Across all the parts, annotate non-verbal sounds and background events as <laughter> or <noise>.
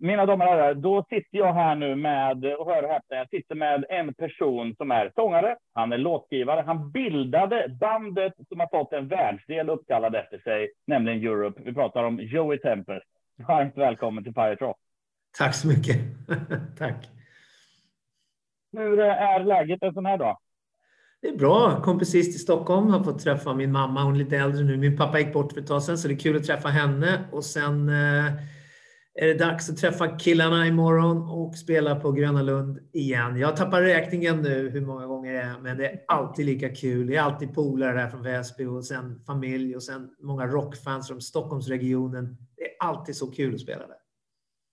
mina damer och herrar, då sitter jag här nu med, och hör och häpna, jag sitter med en person som är sångare, han är låtskrivare, han bildade bandet som har fått en världsdel uppkallad efter sig, nämligen Europe. Vi pratar om Joey Tempest. Varmt välkommen till Pirate Rock. Tack så mycket. <laughs> Tack. Hur är läget en sån här dag? Det är bra. Kom precis till Stockholm. Har fått träffa min mamma. Hon är lite äldre nu. Min pappa gick bort för ett tag sedan, så det är kul att träffa henne. Och sen eh, är det dags att träffa killarna imorgon och spela på Gröna Lund igen. Jag tappar räkningen nu hur många gånger det är, men det är alltid lika kul. Det är alltid polare där från Väsby och sen familj och sen många rockfans från Stockholmsregionen. Det är alltid så kul att spela där.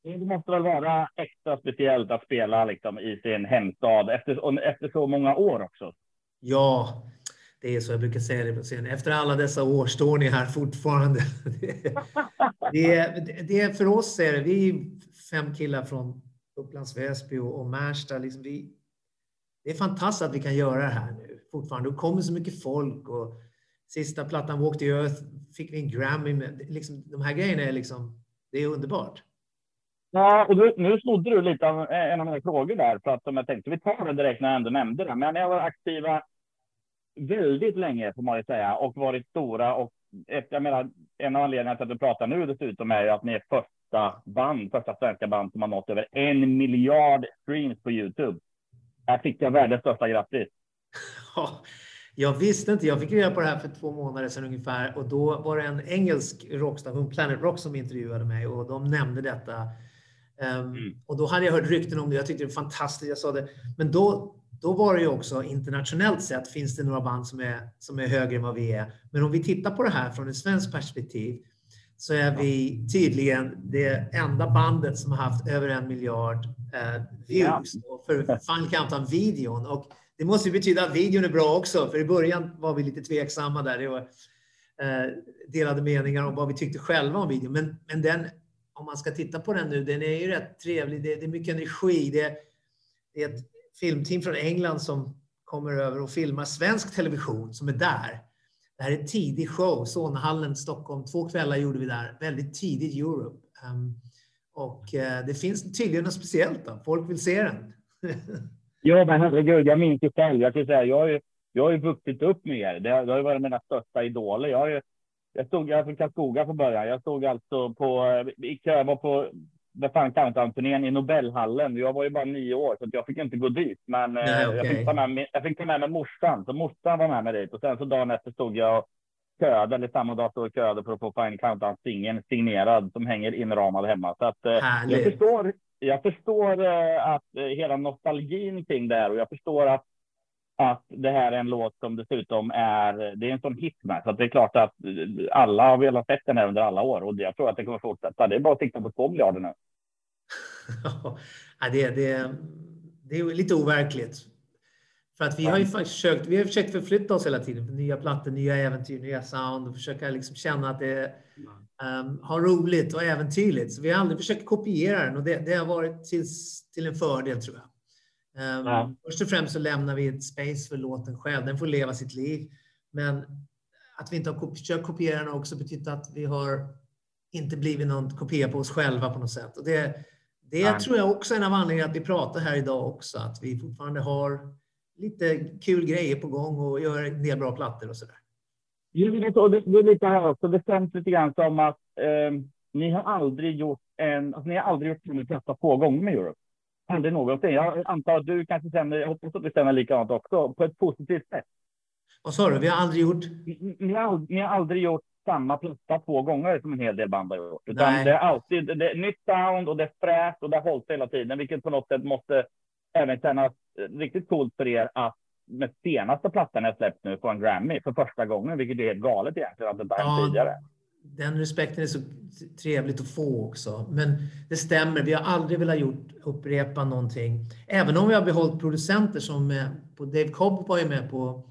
Det måste väl vara extra speciellt att spela liksom, i sin hemstad efter, efter så många år också? Ja, det är så jag brukar säga det på scenen. Efter alla dessa år står ni här fortfarande. <laughs> Det, det, det för oss är det, vi är fem killar från Upplands Väsby och, och Märsta. Liksom vi, det är fantastiskt att vi kan göra det här nu fortfarande. Det kommer så mycket folk och sista plattan Walk the Earth fick vi en Grammy med. Liksom, de här grejerna är liksom, det är underbart. Ja, och du, nu snodde du lite av en av mina frågor där, för att som jag tänkte, vi tar det direkt när jag ändå nämnde det. Men ni har varit aktiva väldigt länge, får man ju säga, och varit stora. Och jag menar, en av anledningarna till att du pratar nu dessutom är ju att ni är första band, första svenska band som har nått över en miljard streams på Youtube. Här fick jag världens största grattis. Ja, jag visste inte. Jag fick reda på det här för två månader sedan ungefär och då var det en engelsk rockstation, Planet Rock, som intervjuade mig och de nämnde detta. Um, mm. Och då hade jag hört rykten om det. Jag tyckte det var fantastiskt. Jag sa det. Men då, då var det ju också internationellt sett finns det några band som är, som är högre än vad vi är. Men om vi tittar på det här från ett svenskt perspektiv så är vi tydligen det enda bandet som har haft över en miljard eh, views ja. för Final Countdown-videon. Och det måste ju betyda att videon är bra också, för i början var vi lite tveksamma där. Det var eh, delade meningar om vad vi tyckte själva om videon. Men, men den, om man ska titta på den nu, den är ju rätt trevlig. Det, det är mycket energi. Det, det är ett filmteam från England som kommer över och filmar svensk television som är där. Det här är tidig show, Sonhallen, Stockholm. Två kvällar gjorde vi där, väldigt tidigt Europe. Um, och uh, det finns tydligen något speciellt. Då. Folk vill se den. <laughs> ja, men herregud, jag minns ju själv. Jag, säga, jag, har ju, jag har ju vuxit upp med er. Det har, det har varit mina största idoler. Jag, har ju, jag stod jag från Karlskoga från början. Jag stod alltså på, eh, i kö, var på The Fan Countdown-turnén i Nobelhallen. Jag var ju bara nio år, så jag fick inte gå dit. Men Nej, okay. jag, fick ta med mig, jag fick ta med mig morsan, så morsan var med mig dit. Och sen så dagen efter stod jag och köade, eller samma dag stod jag köade för att få Fine Countdown-singeln signerad som hänger inramad hemma. Så att jag förstår, jag förstår att hela nostalgin kring det här och jag förstår att att det här är en låt som dessutom är, det är en sån hit med, så att det är klart att alla har velat sett den här under alla år och jag tror att det kommer fortsätta. Det är bara att sikta på två miljarder nu. <laughs> ja, det, det, det är lite overkligt. För att vi har ju försökt, vi har försökt förflytta oss hela tiden. Nya plattor, nya äventyr, nya sound och försöka liksom känna att det um, har roligt och äventyrligt. Så vi har aldrig försökt kopiera den och det, det har varit till, till en fördel tror jag. Um, ja. Först och främst så lämnar vi ett space för låten själv. Den får leva sitt liv. Men att vi inte har försökt kopiera den har också betytt att vi har inte blivit någon kopia på oss själva på något sätt. Och det det ja. tror jag också är en av anledningarna att vi pratar här idag också. Att vi fortfarande har lite kul grejer på gång och gör en del bra plattor och sådär. Ja, det, det är lite här också. Det känns lite grann som att eh, ni har aldrig gjort en, alltså, ni har aldrig gjort en platta två gånger med Europe. Aldrig någonsin. Jag antar att du kanske känner, jag hoppas att du känner likadant också, på ett positivt sätt. Vad sa du? Vi har aldrig gjort? Ni, ni, har, ni har aldrig gjort samma platta två gånger som en hel del band har gjort. Utan Nej. det är alltid det är nytt sound och det är fräscht och det hålls hela tiden, vilket på något sätt måste även kännas riktigt coolt för er att med senaste plattan jag släppt nu få en Grammy för första gången, vilket är helt galet egentligen att det inte ja, tidigare. Den respekten är så trevligt att få också. Men det stämmer, vi har aldrig velat gjort, upprepa någonting. Även om vi har behållit producenter som på Dave Cobb var ju med på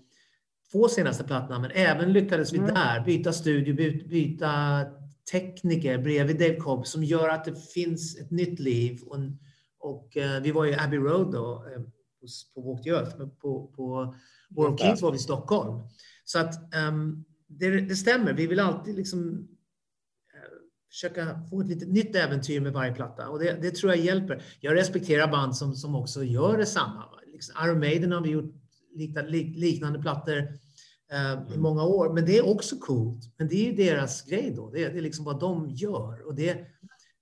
två senaste plattorna, men även lyckades vi mm. där byta studio, byta tekniker bredvid Dave Cobb som gör att det finns ett nytt liv. Och, och uh, vi var ju Abbey Road då, uh, på, Walk the Earth, men på, på World Kings var vi i Stockholm. Så att um, det, det, stämmer, vi vill alltid liksom uh, försöka få ett litet nytt äventyr med varje platta och det, det tror jag hjälper. Jag respekterar band som, som också gör detsamma. Liksom Iron Maiden har vi gjort liknande, plattor eh, i mm. många år, men det är också coolt. Men det är ju deras grej då. Det är, det är liksom vad de gör och det,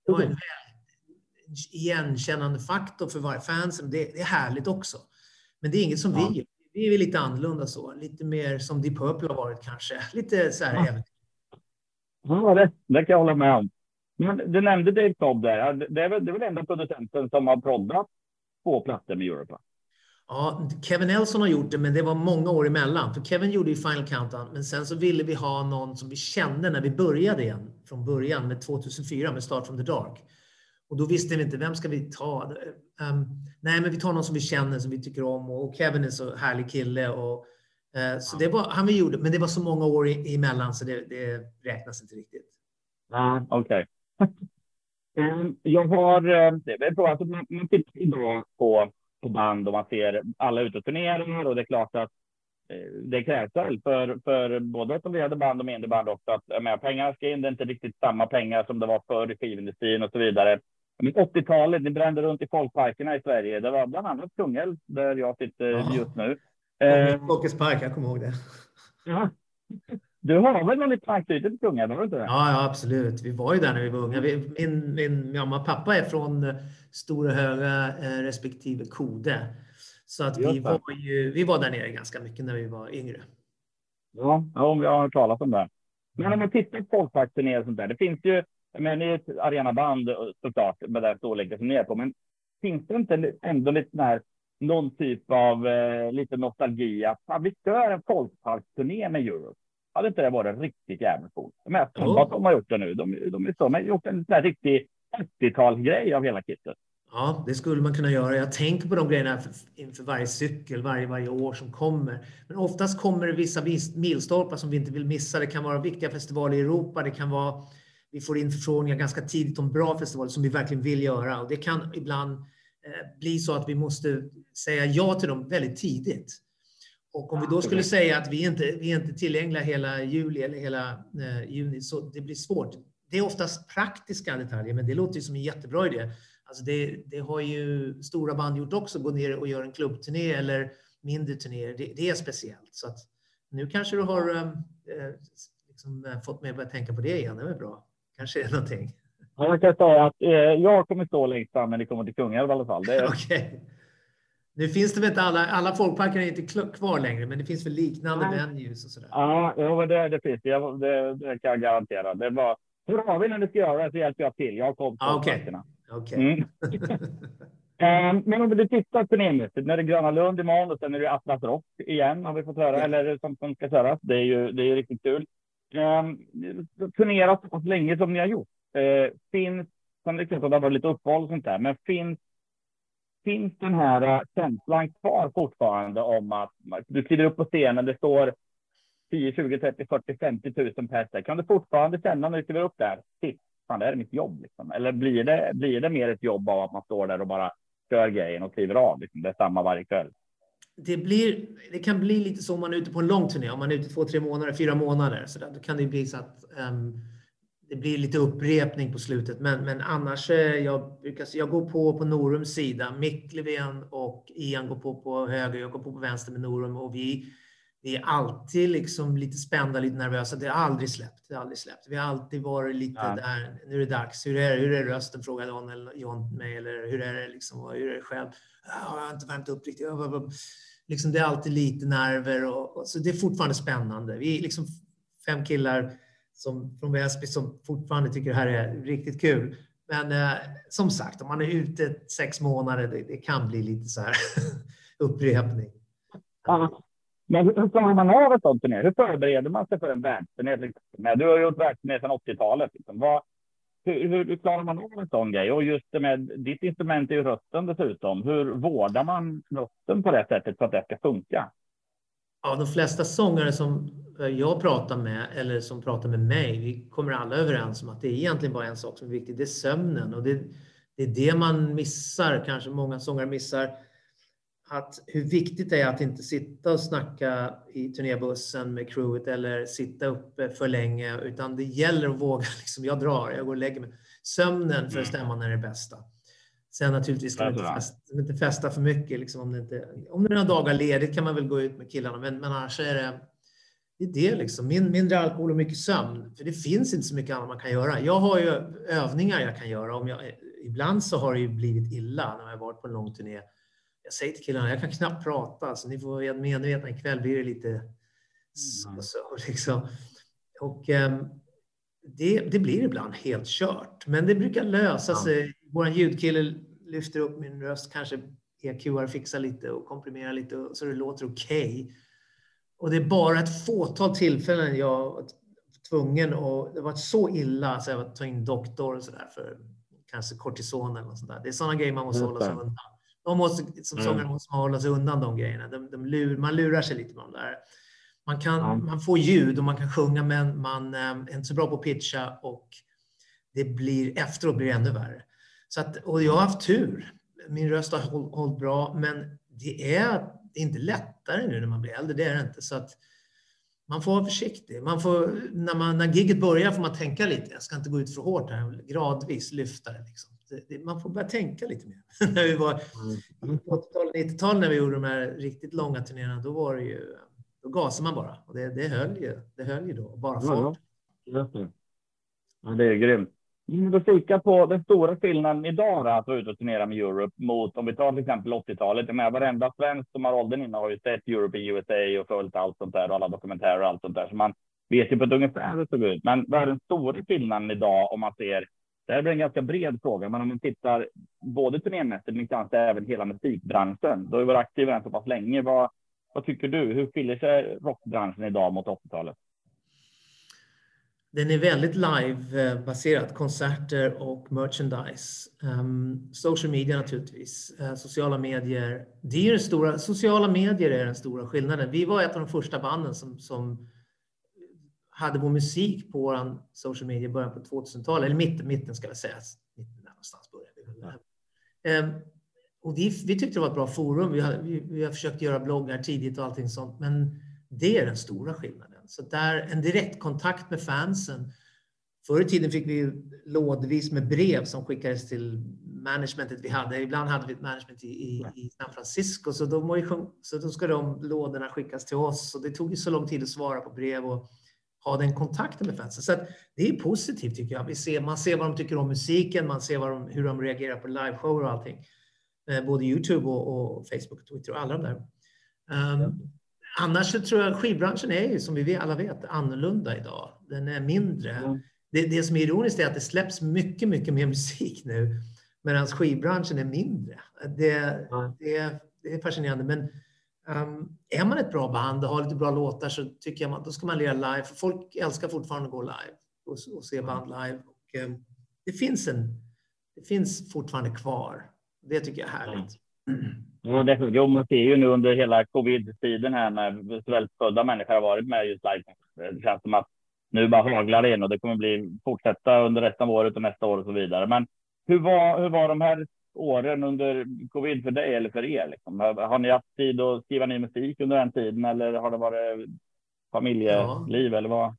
det har en igenkännande faktor för varje fansen. Det, det är härligt också. Men det är inget som ja. vi gör. Vi är lite annorlunda så, lite mer som Deep Purple har varit kanske. Lite så här ja. äventyr. Ja, det, det kan jag hålla med om. Men du nämnde Dave Cobb där. Det är väl, det är väl enda producenten som har proddat två plattor med Europa? Ja, Kevin Nelson har gjort det, men det var många år emellan. För Kevin gjorde ju Final Countdown, men sen så ville vi ha någon som vi kände när vi började igen från början med 2004 med Start from the Dark. Och då visste vi inte, vem ska vi ta? Um, nej, men vi tar någon som vi känner, som vi tycker om och Kevin är så härlig kille. Och, uh, så det var han vi gjorde, men det var så många år emellan så det, det räknas inte riktigt. Ja, okej. Okay. <laughs> um, jag har, eh, det är bra, alltså man, man tittar idag på, på band och man ser alla ute och turnerar och det är klart att eh, det krävs väl för, för både etablerade band och mindre band också att med, pengar ska in. Det är inte riktigt samma pengar som det var förr i skivindustrin och så vidare. 80-talet, ni brände runt i folkparkerna i Sverige. Det var bland annat Kungälv där jag sitter ja. just nu. Folkets eh, park, jag kommer ihåg det. Ja. Du har väl någon liten anknytning till Kungälv? Har du inte det? Ja, ja, absolut. Vi var ju där när vi var unga. min, min mamma och pappa är från eh, Stora Höga eh, respektive Kode. Så att vi var, ju, vi var där nere ganska mycket när vi var yngre. Ja, ja jag har hört talas om det. Men om man tittar på folkparksturnéer och sånt där. Det finns ju men är ett arenaband såklart med den storleken som ni är på. Men finns det inte ändå lite här, någon typ av eh, lite nostalgi att fan, vi kör en folkparksturné med Europe? Hade inte det varit riktigt jävligt coolt? Men oh. de har gjort det nu. De, de, de har gjort en sån här riktig 80-talsgrej av hela kittet. Ja, det skulle man kunna göra. Jag tänker på de grejerna inför varje cykel, varje, varje år som kommer. Men oftast kommer det vissa milstolpar som vi inte vill missa. Det kan vara viktiga festivaler i Europa. Det kan vara vi får in förfrågningar ganska tidigt om bra festivaler som vi verkligen vill göra och det kan ibland eh, bli så att vi måste säga ja till dem väldigt tidigt. Och om vi då skulle säga att vi inte vi är inte tillgängliga hela juli eller hela eh, juni så det blir svårt. Det är oftast praktiska detaljer, men det låter ju som en jättebra idé. Alltså det, det har ju stora band gjort också, gå ner och göra en klubbturné eller mindre turnéer. Det, det, är speciellt. Så att nu kanske du har eh, eh liksom fått mig att börja tänka på det igen. Det är bra kanske är någonting. Ja, jag kan säga att eh, jag kommer stå längst fram när det kommer till Kungälv i alla fall. Det är... okay. Nu finns det väl inte alla, alla folkparker är inte kvar längre, men det finns väl liknande Nej. venues och sådär. Ja, ja det, det finns det. det. Det kan jag garantera. Det var, hur har vi när du ska göra det så hjälper jag till. Jag har koll på ah, Okej. Okay. Mm. um, <laughs> men om du tittar turnémässigt, när det är Gröna Lund imorgon och sen är det Atlas Rock igen har vi fått höra, ja. eller som, som ska köras. Det är ju det är riktigt kul Ehm, turnerat så pass länge som ni har gjort. Eh, finns, sen det att det har varit lite uppehåll och sånt där, men finns, finns den här eh, känslan kvar fortfarande om att du kliver upp på scenen, det står 10, 20, 30, 40, 50 tusen pers Kan du fortfarande känna när du kliver upp där, shit, fan det här är mitt jobb liksom? Eller blir det, blir det mer ett jobb av att man står där och bara kör grejen och kliver av? Liksom? Det är samma varje kväll det, blir, det kan bli lite så om man är ute på en lång turné. Om man är ute två, tre månader, fyra månader. Så där, då kan det bli så att um, det blir lite upprepning på slutet. Men, men annars, eh, jag, brukar, jag går på på Norums sida. Mick Levén och Ian går på på höger. Jag går på på vänster med Norum. Och vi, vi är alltid liksom lite spända, lite nervösa. Det har aldrig släppt. Det har aldrig släppt. Vi har alltid varit lite ja. där. Nu är det dags. Hur är, hur är rösten? Frågade John, eller John mig. Eller hur är det liksom? Hur är det själv? Jag har inte värmt upp riktigt. Liksom, det är alltid lite nerver och, och, så det är fortfarande spännande. Vi är liksom fem killar som, från Väsby som fortfarande tycker det här är riktigt kul. Men eh, som sagt, om man är ute sex månader, det, det kan bli lite så här <laughs> upprepning. Ja. Men hur klarar man av ett sånt turné? Hur förbereder man sig för en världsturné? Du har gjort världsturné sedan 80-talet. Liksom. Vad, hur, hur, hur klarar man av en sån grej? Och just det med ditt instrument är ju rösten dessutom. Hur vårdar man rösten på det sättet för att det ska funka? Ja, de flesta sångare som eh, jag pratar med eller som pratar med mig, vi kommer alla överens om att det är egentligen bara en sak som är viktig. Det är sömnen och det, det är det man missar. Kanske många sångare missar att hur viktigt det är att inte sitta och snacka i turnébussen med crewet eller sitta uppe för länge, utan det gäller att våga. <laughs> Liksom, jag drar, jag går och lägger mig. Sömnen för mm. stämman är det bästa. Sen naturligtvis ska man inte festa, inte festa för mycket. Liksom, om, det inte, om det är några dagar ledigt kan man väl gå ut med killarna, men, men annars är det det är det liksom. Min, mindre alkohol och mycket sömn. För det finns inte så mycket annat man kan göra. Jag har ju övningar jag kan göra. Om jag, ibland så har det ju blivit illa när jag varit på en lång turné. Jag säger till killarna, jag kan knappt prata, så ni får vara medvetna ikväll blir det lite mm. så, <laughs> liksom. Och um, det, det, blir ibland helt kört, men det brukar lösa sig. Vår ljudkille lyfter upp min röst, kanske EQar fixar lite och komprimerar lite så det låter okej. Okay. Och det är bara ett fåtal tillfällen jag var tvungen och det var så illa så jag var ta in doktor och så där för kanske kortison eller sånt där. Det är sådana grejer man måste hålla sig undan. De måste, som mm. sångare måste man hålla sig undan de grejerna. De, de lur, man lurar sig lite med de där. Man, kan, ja. man får ljud och man kan sjunga men man eh, är inte så bra på att pitcha och det blir, efteråt blir det ännu värre. Så att, och jag har haft tur. Min röst har hållit bra men det är det är inte lättare nu när man blir äldre, det är det inte. Så att man får vara försiktig. Man får, när, man, när gigget börjar får man tänka lite. Jag ska inte gå ut för hårt här, gradvis lyfta det. Liksom. Man får börja tänka lite mer. <laughs> när vi var mm. på 80-talet, 90-talet när vi gjorde de här riktigt långa turnéerna, då var det ju, då gasade man bara. Och det, det höll ju, det höll ju då, bara fart. Ja, ja, det är grymt. Om du kika på den stora skillnaden idag då, att vara ute och turnera med Europe mot om vi tar till exempel 80-talet. Jag menar, varenda svensk som har åldern inne har ju sett Europe i USA och följt allt sånt där och alla dokumentärer och allt sånt där. Så man vet ju på ett ungefär hur det såg ut. Men vad är den stora skillnaden idag om man ser? Det här blir en ganska bred fråga, men om man tittar både turnémässigt men kanske även hela musikbranschen. Du har ju varit aktiv än så pass länge. Vad, vad tycker du? Hur skiljer sig rockbranschen idag mot 80-talet? Den är väldigt live-baserad, konserter och merchandise. Um, social media naturligtvis, uh, sociala medier. Det är den stora, sociala medier är den stora skillnaden. Vi var ett av de första banden som, som hade vår musik på vår social media i början på 2000-talet, eller mitten, mitten ska jag säga. Mitten någonstans började vi. Ehm, och vi, vi tyckte det var ett bra forum. Vi har, vi, vi har försökt göra bloggar tidigt och allting sånt, men det är den stora skillnaden. Så där en direktkontakt med fansen. Förr i tiden fick vi lådvis med brev som skickades till managementet vi hade. Ibland hade vi ett management i, i, i San Francisco, så då, må ju, så då ska de lådorna skickas till oss. Och det tog ju så lång tid att svara på brev och ha den kontakten med fansen. Så det är positivt tycker jag. Vi ser, man ser vad de tycker om musiken, man ser de, hur de reagerar på liveshower och allting. Eh, både Youtube och, och Facebook och Twitter och alla de där. Um, Annars så tror jag skivbranschen är ju, som vi alla vet, annorlunda idag. Den är mindre. Mm. Det, det som är ironiskt är att det släpps mycket, mycket mer <laughs> musik nu, medan skivbranschen är mindre. Det, mm. det, det är fascinerande. Men um, är man ett bra band och har lite bra låtar så tycker jag man, då ska man lira live. För folk älskar fortfarande att gå live och, och se band live. Och, um, det, finns en, det finns fortfarande kvar. Det tycker jag är härligt. Mm. <clears throat> Jo, man ser ju nu under hela covid-tiden här när svältfödda människor har varit med just live. Det känns som att nu bara haglar det in och det kommer bli fortsätta under resten av året och nästa år och så vidare. Men hur var, hur var de här åren under covid för dig eller för er? Liksom? Har ni haft tid att skriva ny musik under den tiden eller har det varit familjeliv ja. eller vad?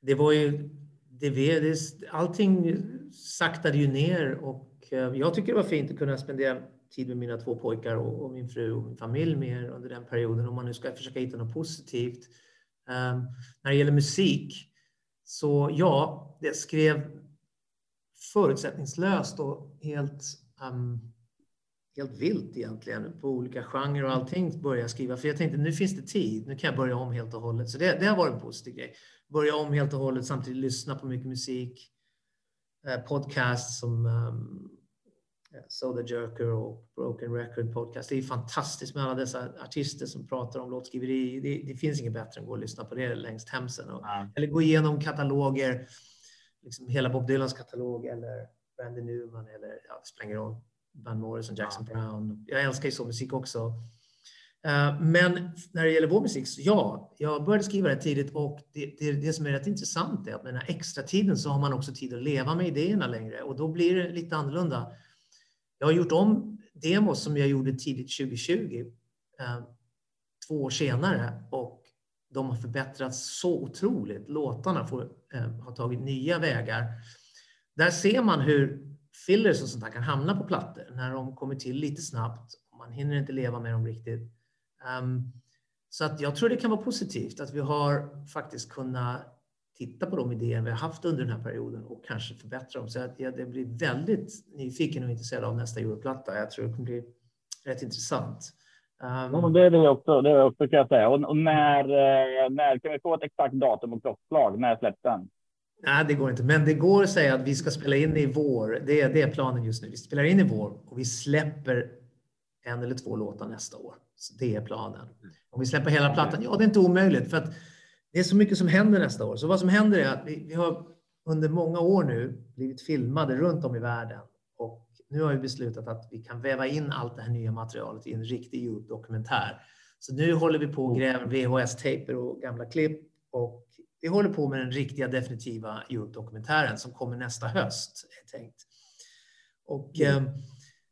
Det var ju, det, det, allting saktade ju ner och eh, jag tycker det var fint att kunna spendera tid med mina två pojkar och, och, min fru och min familj mer under den perioden om man nu ska försöka hitta något positivt. Um, när det gäller musik så ja, det skrev förutsättningslöst och helt, um, helt vilt egentligen på olika genrer och allting började jag skriva för jag tänkte nu finns det tid, nu kan jag börja om helt och hållet. Så det, det har varit en positiv grej. Börja om helt och hållet samtidigt lyssna på mycket musik. Eh, podcast som um, Soda Jerker och Broken Record Podcast. Det är fantastiskt med alla dessa artister som pratar om låtskriveri. Det, det finns inget bättre än att gå och lyssna på det längs Themsen. Och, mm. Eller gå igenom kataloger, liksom hela Bob Dylans katalog eller Randy Newman eller ja, det spelar ingen roll. Van Morrison, Jackson mm. Brown. Jag älskar ju så musik också. Uh, men när det gäller vår musik, så ja, jag började skriva det tidigt och det, det, det som är rätt intressant är att med den här extra tiden så har man också tid att leva med idéerna längre och då blir det lite annorlunda. Jag har gjort om demos som jag gjorde tidigt 2020, eh, två år senare, och de har förbättrats så otroligt. Låtarna får, eh, har tagit nya vägar. Där ser man hur fillers och sånt där kan hamna på plattor när de kommer till lite snabbt. Man hinner inte leva med dem riktigt. Um, så att jag tror det kan vara positivt att vi har faktiskt kunnat titta på de idéer vi har haft under den här perioden och kanske förbättra dem. Så att jag det blir väldigt nyfiken och intresserad av nästa Europlatta. Jag tror det kommer bli rätt intressant. Um, ja, det är det också, det är också kan jag säga. Och, och när, eh, när kan vi få ett exakt datum och klockslag? När släpps den? Nej, det går inte. Men det går att säga att vi ska spela in i vår. Det är, det är planen just nu. Vi spelar in i vår och vi släpper en eller två låtar nästa år. Så det är planen. Om vi släpper hela plattan, ja det är inte omöjligt för att det är så mycket som händer nästa år. Så vad som händer är att vi, vi har under många år nu blivit filmade runt om i världen och nu har vi beslutat att vi kan väva in allt det här nya materialet i en riktig Youtube-dokumentär. Så nu håller vi på och gräver VHS-tejper och gamla klipp och vi håller på med den riktiga definitiva Europe-dokumentären som kommer nästa höst. Är tänkt. Och mm. eh,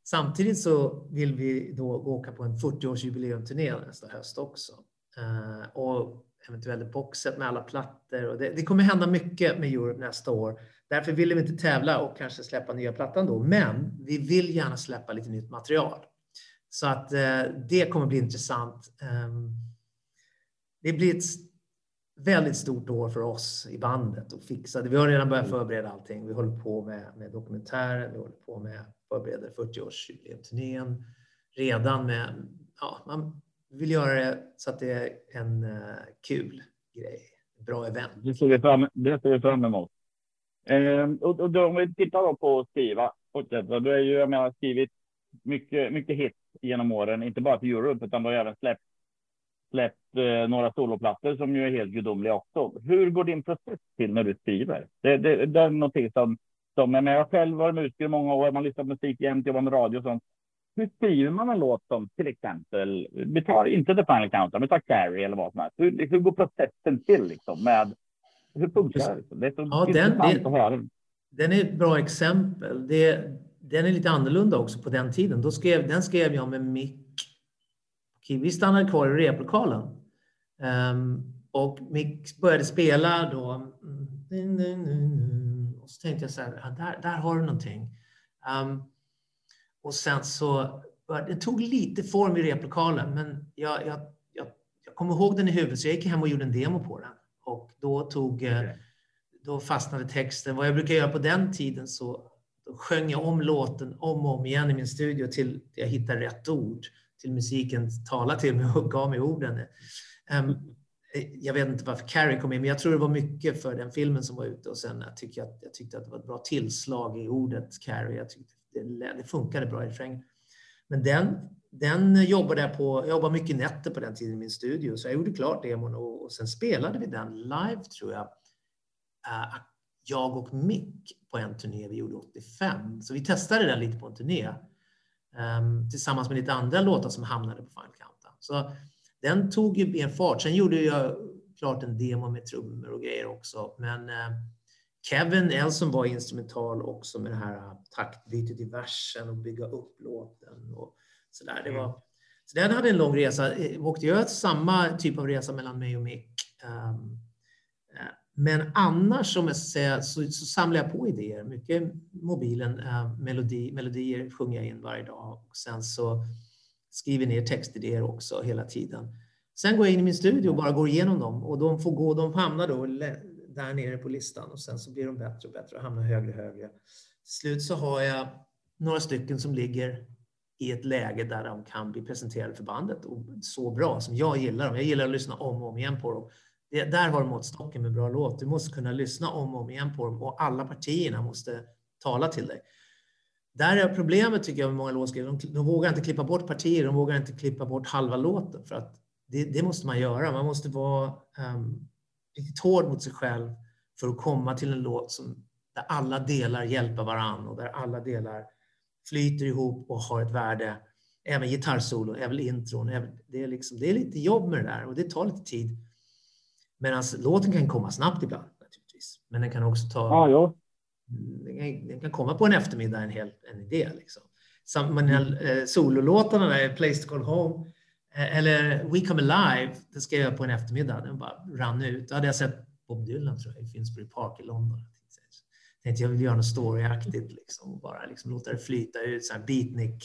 samtidigt så vill vi då åka på en 40-årsjubileumturné nästa höst också. Eh, och eventuellt boxet med alla plattor. Och det, det, kommer hända mycket med Europe nästa år. Därför vill vi inte tävla och kanske släppa nya plattan då. Men vi vill gärna släppa lite nytt material. Så att eh, det kommer bli intressant. Um, det blir ett väldigt stort år för oss i bandet och fixa det. Vi har redan börjat förbereda allting. Vi håller på med, med dokumentären, vi håller på med förbereder 40-årsjubileumturnén redan med, ja, man vill göra det så att det är en uh, kul grej, bra event. Det ser vi fram, det ser vi fram emot. Eh, och, och då, om vi tittar då på att skriva, du är ju, jag menar, skrivit mycket, mycket hits genom åren, inte bara till Europe, utan du har även släppt släppt eh, några soloplattor som ju är helt gudomliga också. Hur går din process till när du skriver? Det, det, det är någonting som, som jag, jag själv varit musiker i många år, man lyssnar på musik jämt, jobbar med radio och sånt. Hur skriver man en låt som till exempel, vi tar inte The Final Countdown, vi tar Carrie eller vad som helst. Hur, hur går processen till liksom med, hur funkar det? Det är så ja, den, det, att höra. Den är ett bra exempel. Det, den är lite annorlunda också på den tiden. Då skrev, den skrev jag med Mick vi stannade kvar i replokalen. Um, och Mick började spela då. Och så tänkte jag så här, ja, där, där har du någonting. Um, och sen så, det tog lite form i replokalen, men jag, jag, jag, jag kommer ihåg den i huvudet, så jag gick hem och gjorde en demo på den. Och då tog, eh, okay. då fastnade texten. Vad jag brukar göra på den tiden så sjöng jag om låten om och om igen i min studio till jag hittade rätt ord till musiken talade till mig och gav mig orden. Um, jag vet inte varför Carrie kom in, men jag tror det var mycket för den filmen som var ute och sen jag tyckte att, jag tyckte att det var ett bra tillslag i ordet Carrie. Jag tyckte det, det funkade bra i refrängen. Men den, den jobbade jag på, jag jobbade mycket nätter på den tiden i min studio, så jag gjorde klart demon och, och sen spelade vi den live tror jag. Uh, jag och Mick på en turné vi gjorde 85. Så vi testade den lite på en turné. Um, tillsammans med lite andra låtar som hamnade på Final Countdown. Så den tog ju mer fart. Sen gjorde jag klart en demo med trummor och grejer också. Men uh, Kevin Elson var instrumental också med det här uh, taktbytet i versen och bygga upp låten och så där. Det var, mm. så den hade en lång resa. Vi eh, åkte göra samma typ av resa mellan mig och Mick. Men annars som jag säger, så, så samlar jag på idéer. Mycket mobilen, eh, melodi, melodier sjunger jag in varje dag och sen så skriver ner textidéer också hela tiden. Sen går jag in i min studio och bara går igenom dem och de får gå, de hamnar då där nere på listan och sen så blir de bättre och bättre och hamnar högre och högre. Till slut så har jag några stycken som ligger i ett läge där de kan bli presenterade för bandet och så bra som jag gillar dem. Jag gillar att lyssna om och om igen på dem det, där har du måttstocken med bra låt. Du måste kunna lyssna om och om igen på dem och alla partierna måste tala till dig. Där är problemet tycker jag med många låtskrivare. De, de vågar inte klippa bort partier, de vågar inte klippa bort halva låten för att det, det måste man göra. Man måste vara um, riktigt hård mot sig själv för att komma till en låt som, där alla delar hjälper varann och där alla delar flyter ihop och har ett värde. Även gitarrsolo, även intron. Det är, liksom, det är lite jobb med det där och det tar lite tid. Medan låten kan komma snabbt ibland naturligtvis. Men den kan också ta... Ja, ja. Den kan, komma på en eftermiddag, en hel en idé. Liksom. Samuel, eh, sololåtarna där, Place to call home, eh, eller We come alive, det skrev jag på en eftermiddag. Den bara rann ut. Då hade jag sett Bob Dylan tror jag, i Finsbury Park i London. Jag tänkte jag vill göra något storyaktigt liksom, och bara liksom låta det flyta ut, så här beatnik,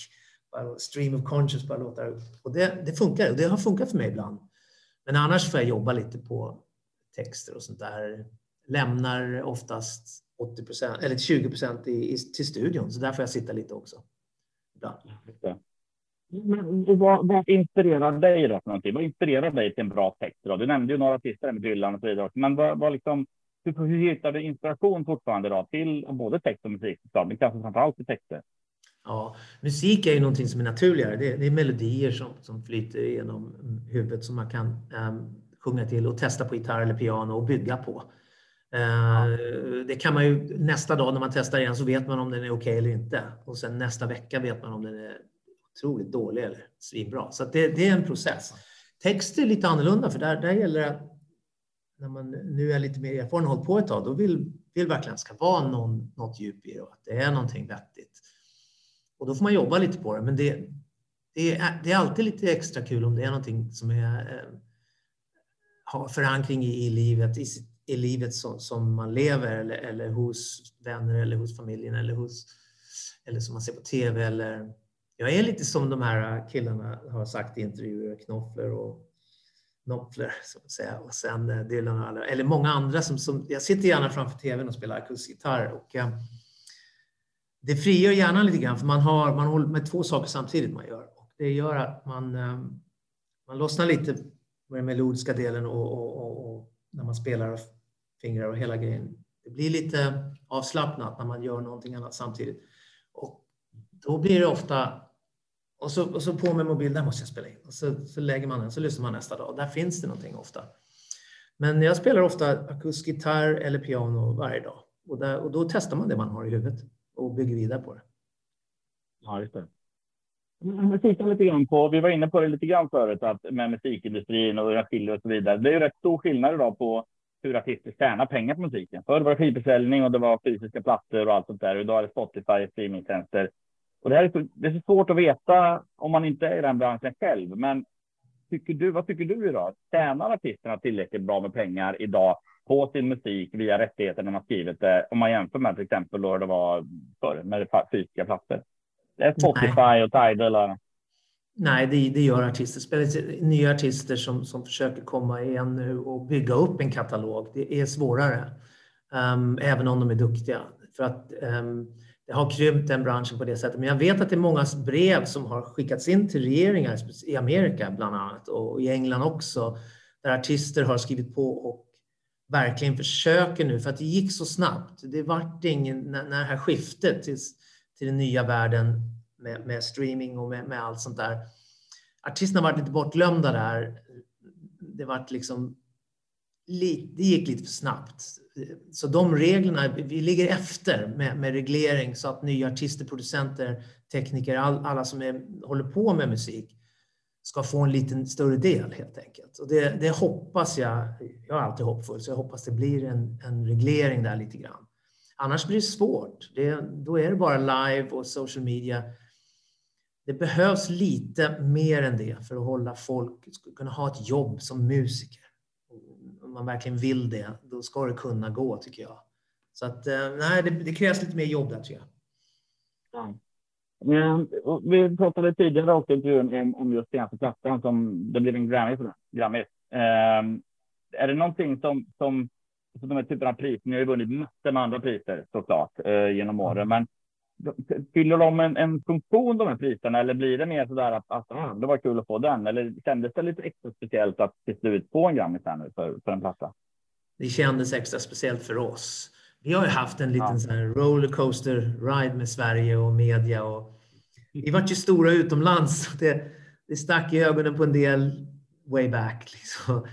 bara stream of conscious, bara låta det. Och det, det funkar, och det har funkat för mig ibland. Men annars får jag jobba lite på texter och sånt där. Lämnar oftast 80 procent, eller 20 procent till studion, så där får jag sitta lite också. Ibland. Men vad, vad inspirerar dig då? För någonting? Vad inspirerar dig till en bra text? Då? Du nämnde ju några artister med Dylan och så vidare. Men vad, vad liksom, hur, hur hittar du inspiration fortfarande då till både text och musik? Men kanske framför allt till texter. Ja, musik är ju någonting som är naturligare. Det, det är melodier som, som flyter genom huvudet som man kan um, sjunga till och testa på gitarr eller piano och bygga på. Uh, det kan man ju nästa dag när man testar igen så vet man om den är okej okay eller inte. Och sen nästa vecka vet man om den är otroligt dålig eller svinbra. Så det, det, är en process. Text är lite annorlunda för där, där gäller det att när man nu är lite mer erfaren och hållit på ett tag, då vill, vill verkligen ska vara någon, något djup i det och att det är någonting vettigt. Och då får man jobba lite på det, men det, det, är, det är alltid lite extra kul om det är någonting som är, ha förankring i, i livet, i, i livet som, som man lever eller, eller hos vänner eller hos familjen eller, hos, eller som man ser på tv. Eller, jag är lite som de här killarna har sagt i intervjuer, Knoffler och Knopfler, så att säga. och sen Dylan och alla, eller många andra som, som jag sitter gärna framför tvn och spelar akustisk gitarr och eh, det frigör hjärnan lite grann för man har man håller med två saker samtidigt man gör och det gör att man eh, man lossnar lite med den melodiska delen och, och, och, och när man spelar och fingrar och hela grejen. Det blir lite avslappnat när man gör någonting annat samtidigt och då blir det ofta och så, och så på med mobilen, där måste jag spela in. Och så, så lägger man den, så lyssnar man nästa dag. Där finns det någonting ofta. Men jag spelar ofta akustisk gitarr eller piano varje dag. Och, där, och då testar man det man har i huvudet och bygger vidare på det. Ja, just det. Musiken lite grann på, vi var inne på det lite grann förut, att med musikindustrin och skiljer och så vidare. Det är ju rätt stor skillnad idag på hur artister tjänar pengar på musiken. Förr var det skivförsäljning och det var fysiska plattor och allt sånt där. Och idag är det Spotify, streamingtjänster och det, här är så, det är så svårt att veta om man inte är i den branschen själv. Men tycker du, vad tycker du idag? Tjänar artisterna tillräckligt bra med pengar idag på sin musik via rättigheterna man skrivit det? Om man jämför med till exempel då det var förr med fysiska plattor. Det är Spotify och Tidal. Eller? Nej, det, det gör artister. Speciellt nya artister som, som försöker komma igen nu och bygga upp en katalog. Det är svårare, um, även om de är duktiga. För att um, det har krympt den branschen på det sättet. Men jag vet att det är många brev som har skickats in till regeringar i Amerika bland annat och i England också, där artister har skrivit på och verkligen försöker nu, för att det gick så snabbt. Det vart ingen, när, det här skiftet till, till den nya världen med, med streaming och med, med, allt sånt där. Artisterna var lite bortglömda där. Det vart liksom, det gick lite för snabbt så de reglerna, vi ligger efter med, med reglering så att nya artister, producenter, tekniker, all, alla som är, håller på med musik ska få en liten större del helt enkelt. Och det, det hoppas jag, jag är alltid hoppfull, så jag hoppas det blir en, en reglering där lite grann. Annars blir det svårt. Det, då är det bara live och social media. Det behövs lite mer än det för att hålla folk, kunna ha ett jobb som musiker Om man verkligen vill det, då ska det kunna gå tycker jag. Så att eh, nej, det, det krävs lite mer jobb där tycker jag. Ja. Ehm, Men, vi pratade tidigare också om, om just senaste plattan som det blev en Grammy för. Grammy. Um, är det någonting som, som så de här typerna av priser, ni har ju vunnit massor med andra priser såklart uh, genom åren, men fyller de en, en funktion de här priserna eller blir det mer så där att, att ah, det var kul att få den? Eller kändes det lite extra speciellt att till slut få en Grammis här nu för, för en platta? Det kändes extra speciellt för oss. Vi har ju haft en liten ja. rollercoaster ride med Sverige och media och vi vart ju stora utomlands. <laughs> Det, det stack i ögonen på en del way back. Liksom.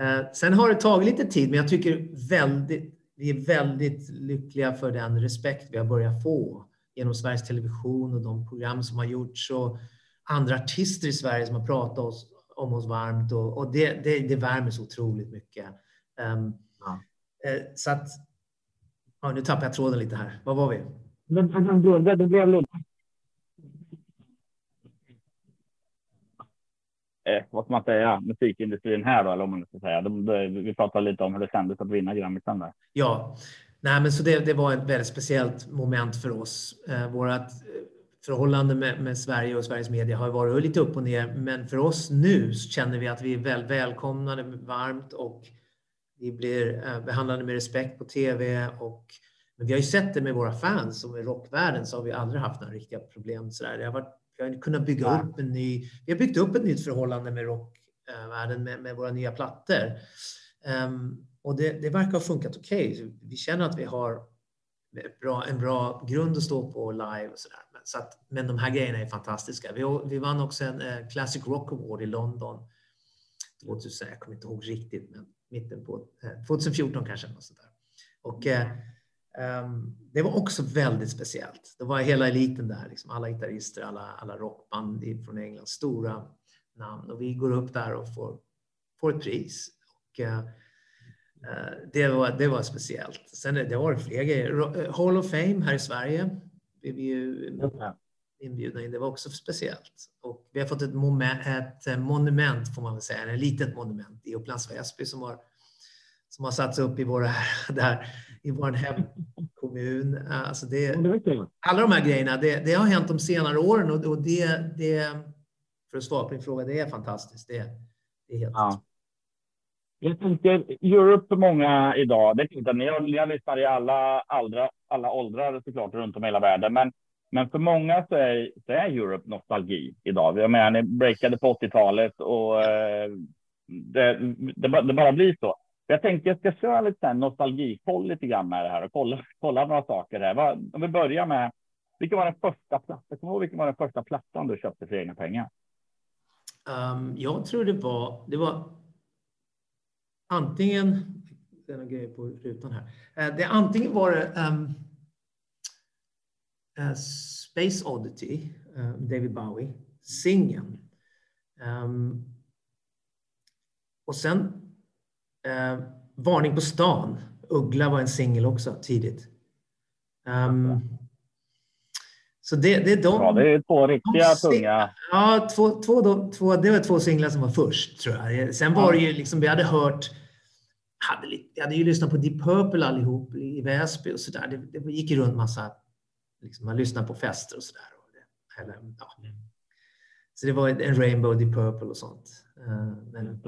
Eh, sen har det tagit lite tid, men jag tycker väldigt, vi är väldigt lyckliga för den respekt vi har börjat få genom Sveriges Television och de program som har gjorts och andra artister i Sverige som har pratat oss, om oss varmt och, och det, det, det, värmer så otroligt mycket. Um, ja. eh, så att, ja, nu tappar jag tråden lite här. Var var vi? Det blev eh, vad ska man säga, musikindustrin här då, eller om man ska säga. De, de, vi pratade lite om hur det kändes att vinna Grammisen där. Ja, nej, men så det, det var ett väldigt speciellt moment för oss. Eh, vårat eh, förhållande med, med, Sverige och Sveriges media har varit lite upp och ner, men för oss nu känner vi att vi är väl välkomnade varmt och vi blir eh, behandlade med respekt på tv och men vi har ju sett det med våra fans och med rockvärlden så har vi aldrig haft några riktiga problem. Så där. Det har varit, vi har kunnat bygga ja. upp en ny, vi har byggt upp ett nytt förhållande med rockvärlden med, med våra nya plattor. Um, och det, det, verkar ha funkat okej. Okay. Vi känner att vi har bra, en bra grund att stå på live och sådär. Men, så att, men de här grejerna är fantastiska. Vi, vi vann också en uh, Classic Rock Award i London 2000, jag kommer inte ihåg riktigt, men mitten på uh, 2014 kanske. Något sånt där. Och uh, um, det var också väldigt speciellt. Det var hela eliten där, liksom alla gitarrister, alla, alla rockband från England, stora namn. Och vi går upp där och får, får ett pris. Och, Eh, det var, det var speciellt. Sen det har varit fler grejer. Eh, Hall of Fame här i Sverige. Vi blev ju inbjudna in. Det var också speciellt. Och vi har fått ett, moment, ett eh, monument, får man väl säga, ett litet monument i Upplands Väsby som har, som har satts upp i, våra, <laughs> där, i vår hemkommun. Alltså det, alla de här grejerna, det, det, har hänt de senare åren och, och det, det, för att svara på din fråga, det är fantastiskt. Det, det är helt ja. Jag tänker Europe många idag. Det är inte ni har, ni har lyssnat i alla, alla, alla åldrar såklart runt om i hela världen, men men för många så är, så är Europe nostalgi idag. Jag menar, ni breakade på 80-talet och eh, det, det, det, bara blir så. Jag tänkte jag ska köra lite nostalgikoll lite grann med det här och kolla, kolla några saker här. Om vi börjar med, vilken var den första plattan? Vilken var den första plattan du köpte för egna pengar? Um, jag tror det var, det var antingen, det är några grej på rutan här. Eh, det antingen var det um, uh, Space Oddity, uh, David Bowie, singeln. Um, ehm, och sen uh, Varning på stan, Uggla var en singel också tidigt. Um, så det, det är de. Ja, det är två riktiga de, tunga. Ja, två, två, två, det var två singlar som var först tror jag. Sen var det ju liksom, vi hade hört hade, jag hade ju lyssnat på Deep Purple allihop i Väsby och sådär. Det, det gick runt massa, liksom, man lyssnade på fester och sådär. Ja. Så det var en Rainbow, Deep Purple och sånt. Eh, men,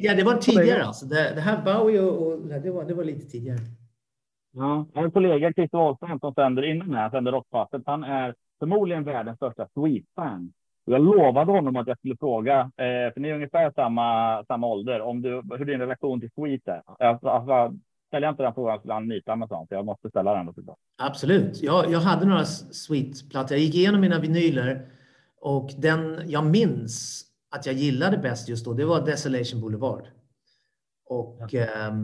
ja, det var tidigare alltså. Det, det här Bowie och, och det, var, det var lite tidigare. Ja, en kollega, Christer Wahlström, som sänder innan här, sänder Rockpasset. Han är förmodligen världens största Sweet-fan. Jag lovade honom att jag skulle fråga, eh, för ni är ungefär samma, samma ålder, om du, hur din relation till Sweet är. Alltså, alltså, ställer jag inte den frågan skulle han nita mig sånt, så jag måste ställa den. Då, Absolut. Jag, jag hade några Sweet-plattor. Jag gick igenom mina vinyler och den jag minns att jag gillade bäst just då, det var Desolation Boulevard. Och eh,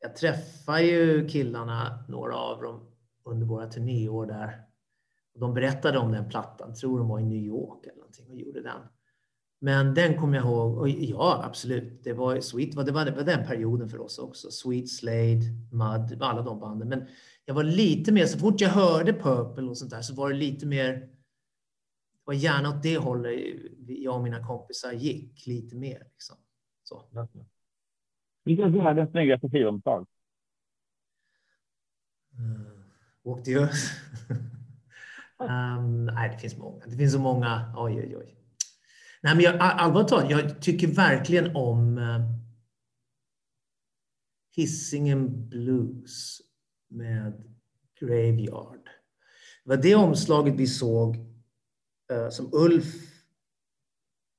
jag träffade ju killarna, några av dem, under våra turnéår där. De berättade om den plattan, tror de var i New York eller någonting och gjorde den. Men den kommer jag ihåg, och ja absolut, det var Sweet, det var, det var den perioden för oss också. Sweet Slade, Mud, alla de banden. Men jag var lite mer, så fort jag hörde Purple och sånt där så var det lite mer, var gärna åt det hållet jag och mina kompisar gick, lite mer. Liksom. Så. Vilken är världens snyggaste skivomslag? Mm. Walk the Earth. Um, nej, det finns många. Det finns så många. Oj, oj, oj. Nej, men jag, allvarligt talat, jag tycker verkligen om uh, Hisingen Blues med Graveyard. Det var det omslaget vi såg Eh, som Ulf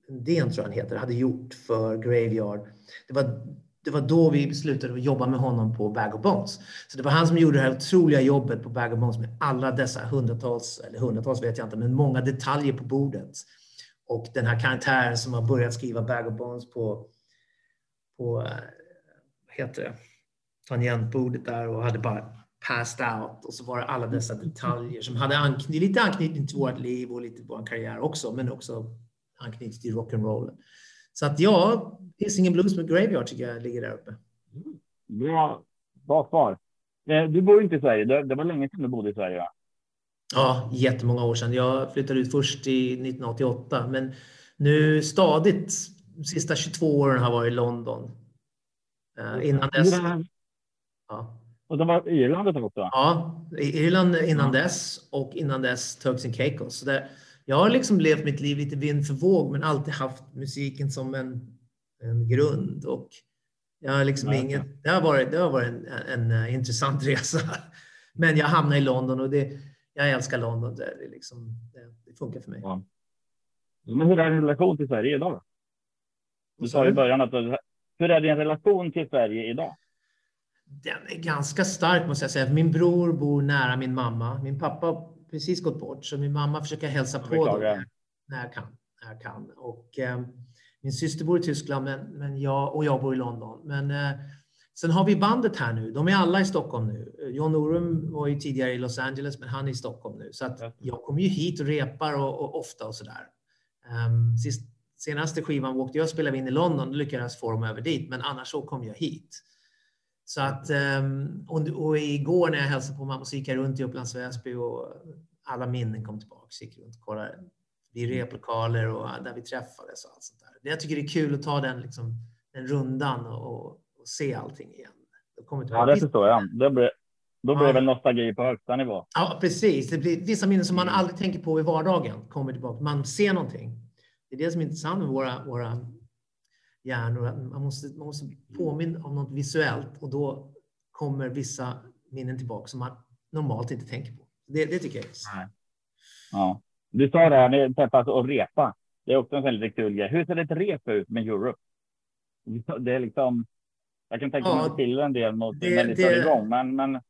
Den tror jag han heter, hade gjort för Graveyard. Det var det var då vi beslutade att jobba med honom på Bag of Bones. Så det var han som gjorde det här otroliga jobbet på Bag of Bones med alla dessa hundratals, eller hundratals vet jag inte, men många detaljer på bordet. Och den här karaktären som har börjat skriva Bag of Bones på, på eh, vad heter det, tangentbordet där och hade bara passed out och så var det alla dessa detaljer som hade anknyt, lite anknytning till vårt liv och lite vår karriär också, men också anknytning till rock'n'rollen. Så att ja, Hisingen Blues med Graveyard tycker jag ligger där uppe. Bra, bra svar. Eh, du bor inte i Sverige. Det var länge sedan du bodde i Sverige. Va? Ja, jättemånga år sedan. Jag flyttade ut först i 1988, men Nu stadigt, de sista 22 åren har varit i London. Uh, innan dess. Ja. Och de var i Irland också? Ja, i Irland innan dess och innan dess Turks and Caicos. Så där, jag har liksom levt mitt liv lite vind för våg, men alltid haft musiken som en, en grund. Och jag har liksom Nej. inget, det har varit, det har varit en, en, en, intressant <laughs> resa. Men jag hamnade i London och det, jag älskar London. Det, liksom, det, funkar för mig. Ja. Men hur är din relation till Sverige idag? Du sa i början att hur är din relation till Sverige idag? Den är ganska stark måste jag säga. Min bror bor nära min mamma. Min pappa har precis gått bort, så min mamma försöker hälsa på dem när jag kan. När jag kan. Och, eh, min syster bor i Tyskland men, men jag, och jag bor i London. Men eh, sen har vi bandet här nu. De är alla i Stockholm nu. John Norum var ju tidigare i Los Angeles, men han är i Stockholm nu. Så att jag kommer ju hit och repar och, och ofta och sådär. Um, sist, senaste skivan åkte jag spelade in i London. Då lyckades jag få dem över dit, men annars så kom jag hit. Så att, um, och, och igår när jag hälsade på mamma så gick jag runt i Upplands Väsby och alla minnen kom tillbaka. Gick runt och kollade i replokaler och där vi träffades och allt sånt där. Jag tycker det är kul att ta den, liksom, den rundan och, och se allting igen. ja, det förstår jag. Det blir, då blir det väl nostalgi på högsta nivå. Ja, precis. Det blir vissa minnen som man mm. aldrig tänker på i vardagen kommer tillbaka. Man ser någonting. Det är det som är intressant med våra, våra hjärnor. Man måste, man måste påminna om något visuellt och då kommer vissa minnen tillbaka som man normalt inte tänker på. Det, det tycker jag är intressant. Ja. Du sa det här med träffas och repa. Det är också en väldigt kul grej. Hur ser ett rep ut med Europe? Det är liksom. Jag kan tänka mig ja, till en del mot det, när ni det, igång, men, men.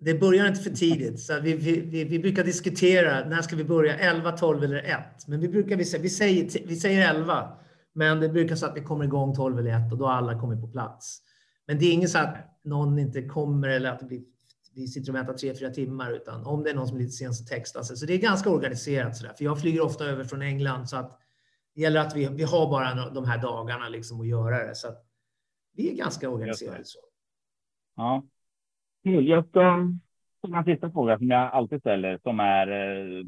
Det börjar inte för tidigt, så vi, vi, vi, vi, brukar diskutera när ska vi börja 11, 12 eller 1? Men vi brukar vi säger, vi säger, vi säger 11, men det brukar så att vi kommer igång 12 eller 1 och då alla kommer på plats. Men det är inget så att någon inte kommer eller att det blir vi sitter och väntar tre, fyra timmar, utan om det är någon som är lite sen så textas Så det är ganska organiserat. Så där. För jag flyger ofta över från England så att det gäller att vi, vi har bara de här dagarna liksom att göra det. Så att vi är ganska organiserade. Så. Ja. Jag ska en sista fråga som jag alltid ställer som är eh,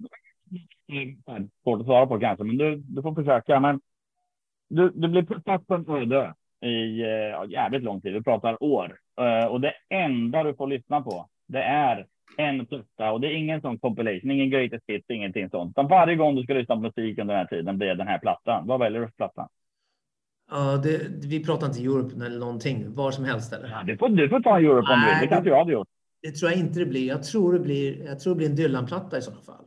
svårt att svara på kanske, men du, du får försöka. Men du, du blir satt på en öde i eh, jävligt lång tid. Vi pratar år eh, och det enda du får lyssna på det är en platta och det är ingen sån compilation, ingen greatest hits, ingenting sånt. Utan varje gång du ska lyssna på musik under den här tiden blir den här plattan. Vad väljer du för platta? Ja, det, vi pratar inte Europe eller någonting, var som helst eller? Ja, du, får, du får ta Europe om du vill, det kanske jag hade gjort. Det tror jag inte det blir. Jag tror det blir, jag tror det blir en Dylan-platta i sådana fall.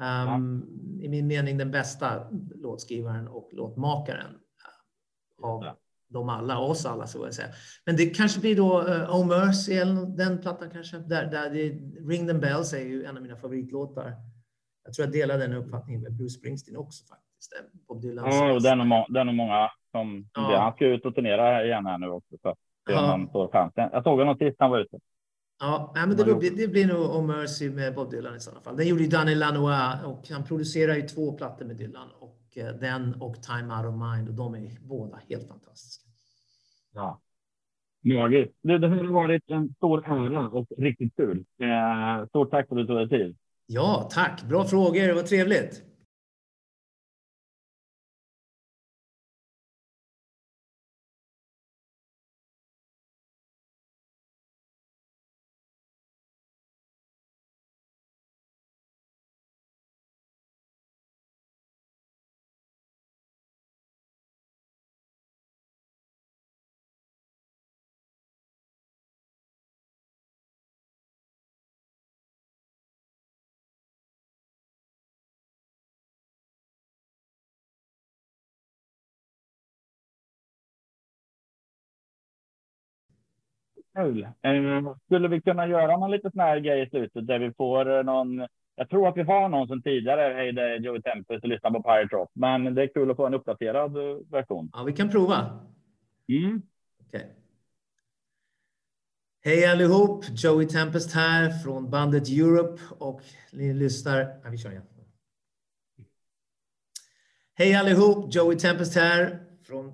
Um. I min mening den bästa låtskrivaren och låtmakaren av ja de alla, oss alla så att säga. Men det kanske blir då uh, Oh Mercy eller den plattan kanske. Där, där det, Ring them bells är ju en av mina favoritlåtar. Jag tror jag delar den uppfattningen med Bruce Springsteen också faktiskt. Bob Dylan. Ja, och den är, den är många som, ja. han ska ut och turnera igen här nu också. Så ja. man får chansen. Jag såg honom sist han var ute. Ja, men det, blir, det blir nog Oh Mercy med Bob Dylan i sådana fall. Den gjorde ju Danny Lanois och han producerar ju två plattor med Dylan och Eh, den och Time Out of Mind och de är båda helt fantastiska. Ja. Magiskt. Det, det har varit en stor ära och riktigt kul. Eh, stort tack för att du tog dig tid. Ja, tack. Bra frågor. Det var trevligt. Kul. Eh, skulle vi kunna göra någon lite sån här grej i slutet där vi får eh, någon? Jag tror att vi har någon som tidigare hejde Joey Tempest och lyssnade på Pirate Rock, men det är kul att få en uppdaterad eh, version. Ja, vi kan prova. Mm. Okay. Hej allihop! Joey Tempest här från bandet Europe och ni lyssnar. Ja, vi kör igen. Hej allihop! Joey Tempest här från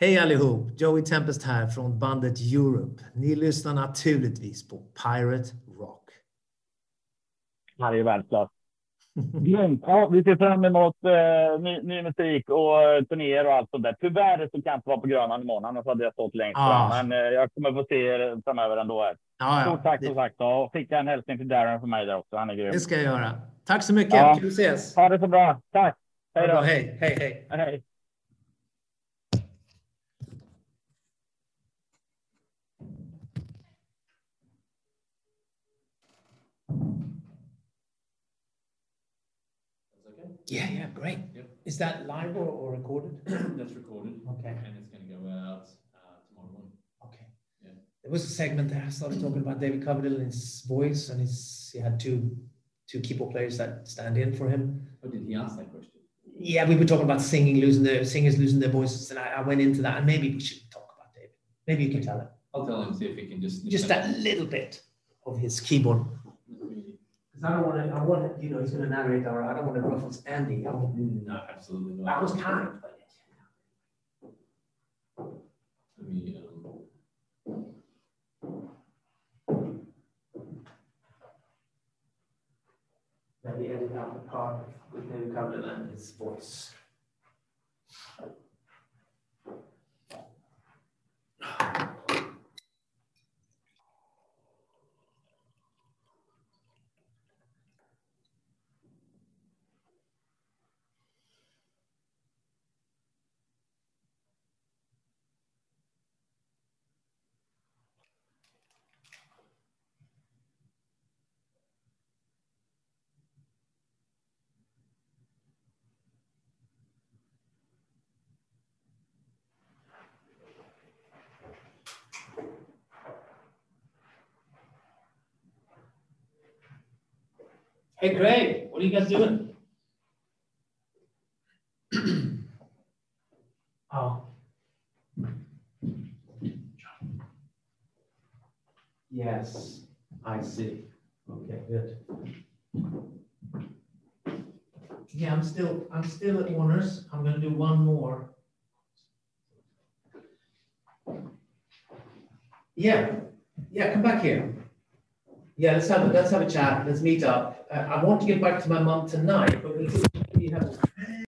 Hej allihop! Joey Tempest här från bandet Europe. Ni lyssnar naturligtvis på Pirate Rock. Det här är världsklass. <laughs> Grymt. Ja, vi ser fram emot eh, ny, ny, musik och eh, turnéer och allt sånt där. Tyvärr så kan jag inte vara på Grönan imorgon, annars hade jag stått längst fram. Men eh, jag kommer få se er framöver ändå. Här. Ja, ja. Stort tack som sagt och skicka en hälsning till Darren för mig där också. Han är grym. Det ska jag göra. Tack så mycket. Ja. Kul att ses. Ha det så bra. Tack. Hej då. Hej, hej, hej. hej. Yeah, yeah, great. Yep. Is that live or, or recorded? <clears throat> That's recorded. Okay. And it's going to go out uh, tomorrow morning. Okay. Yeah. There was a segment there I started talking about David Coverdale and his voice, and his he had two two keyboard players that stand in for him. Oh, did he ask that question? Yeah, we were talking about singing, losing their singers losing their voices, and I, I went into that. And maybe we should talk about David. Maybe you can tell him. I'll tell him see if he can just just that little bit of his keyboard. Because I don't want to, I want to, you know, he's going to narrate, our, I don't want to ruffle Andy. I want, No, absolutely not. I was kind, but Let me, um, maybe edit out the part with David Coverdale and his voice. Hey, Greg, what are you guys doing? <clears throat> oh. Yes, I see. Okay, good. Yeah, I'm still, I'm still at Warner's. I'm gonna do one more. Yeah, yeah, come back here. Yeah, let's have, a let's have a chat. Let's meet up. Uh, I want to get back to my mum tonight, but we, we have